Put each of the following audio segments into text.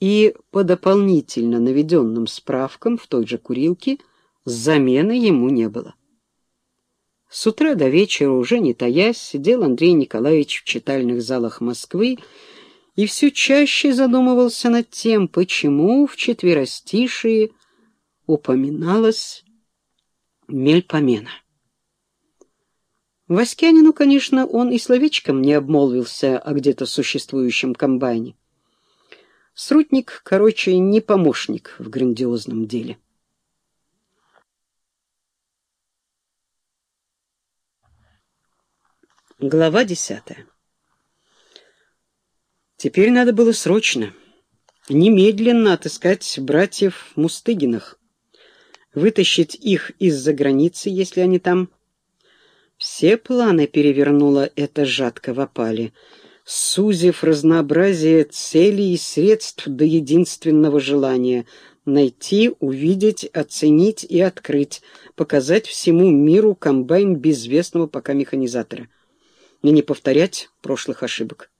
и по дополнительно наведенным справкам в той же курилке замены ему не было. С утра до вечера, уже не таясь, сидел Андрей Николаевич в читальных залах Москвы и все чаще задумывался над тем, почему в четверостишии упоминалась Мельпомена. Васькянину, конечно, он и словечком не обмолвился о где-то существующем комбайне. Срутник, короче, не помощник в грандиозном деле. Глава десятая. Теперь надо было срочно, немедленно отыскать братьев Мустыгинах, вытащить их из-за границы, если они там. Все планы перевернула эта жатка в опале, сузив разнообразие целей и средств до единственного желания — найти, увидеть, оценить и открыть, показать всему миру комбайн безвестного пока механизатора — и не повторять прошлых ошибок.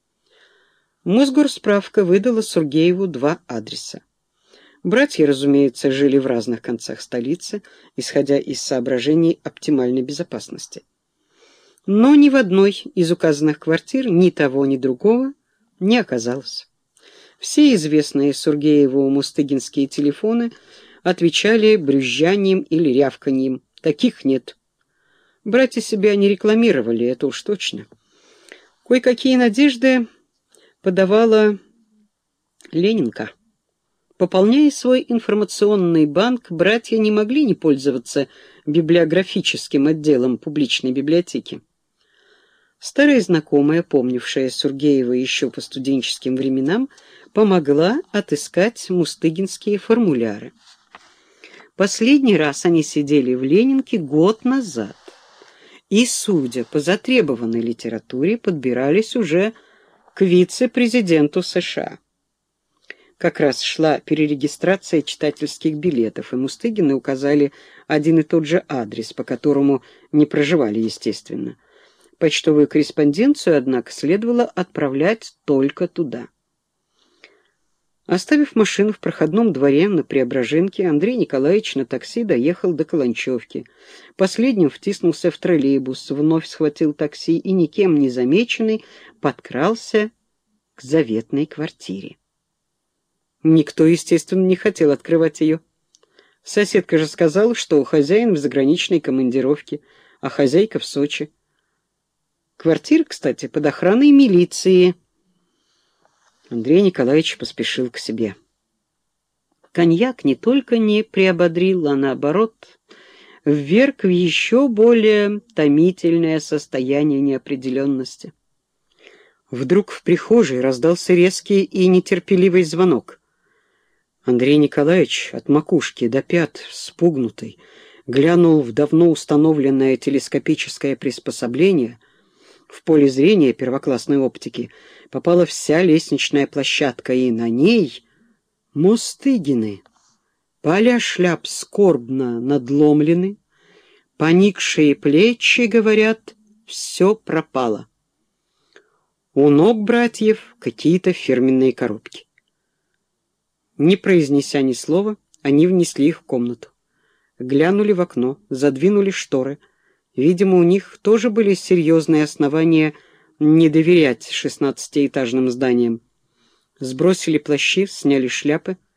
Мосгорсправка выдала Сургееву два адреса. Братья, разумеется, жили в разных концах столицы, исходя из соображений оптимальной безопасности. Но ни в одной из указанных квартир ни того, ни другого не оказалось. Все известные Сургееву мустыгинские телефоны отвечали брюзжанием или рявканьем. Таких нет. Братья себя не рекламировали, это уж точно. Кое-какие надежды подавала Ленинка. Пополняя свой информационный банк, братья не могли не пользоваться библиографическим отделом публичной библиотеки. Старая знакомая, помнившая Сургеева еще по студенческим временам, помогла отыскать мустыгинские формуляры. Последний раз они сидели в Ленинке год назад и, судя по затребованной литературе, подбирались уже к вице-президенту США. Как раз шла перерегистрация читательских билетов, и Мустыгины указали один и тот же адрес, по которому не проживали, естественно. Почтовую корреспонденцию, однако, следовало отправлять только туда. Оставив машину в проходном дворе на Преображенке, Андрей Николаевич на такси доехал до Каланчевки. Последним втиснулся в троллейбус, вновь схватил такси и, никем не замеченный, подкрался к заветной квартире. Никто, естественно, не хотел открывать ее. Соседка же сказала, что хозяин в заграничной командировке, а хозяйка в Сочи. Квартира, кстати, под охраной милиции — Андрей Николаевич поспешил к себе. Коньяк не только не приободрил, а наоборот, вверг в еще более томительное состояние неопределенности. Вдруг в прихожей раздался резкий и нетерпеливый звонок. Андрей Николаевич от макушки до пят, спугнутый, глянул в давно установленное телескопическое приспособление — в поле зрения первоклассной оптики попала вся лестничная площадка, и на ней Мостыгины. Поля шляп скорбно надломлены, поникшие плечи, говорят, все пропало. У ног братьев какие-то фирменные коробки. Не произнеся ни слова, они внесли их в комнату. Глянули в окно, задвинули шторы — Видимо, у них тоже были серьезные основания не доверять шестнадцатиэтажным зданиям. Сбросили плащи, сняли шляпы —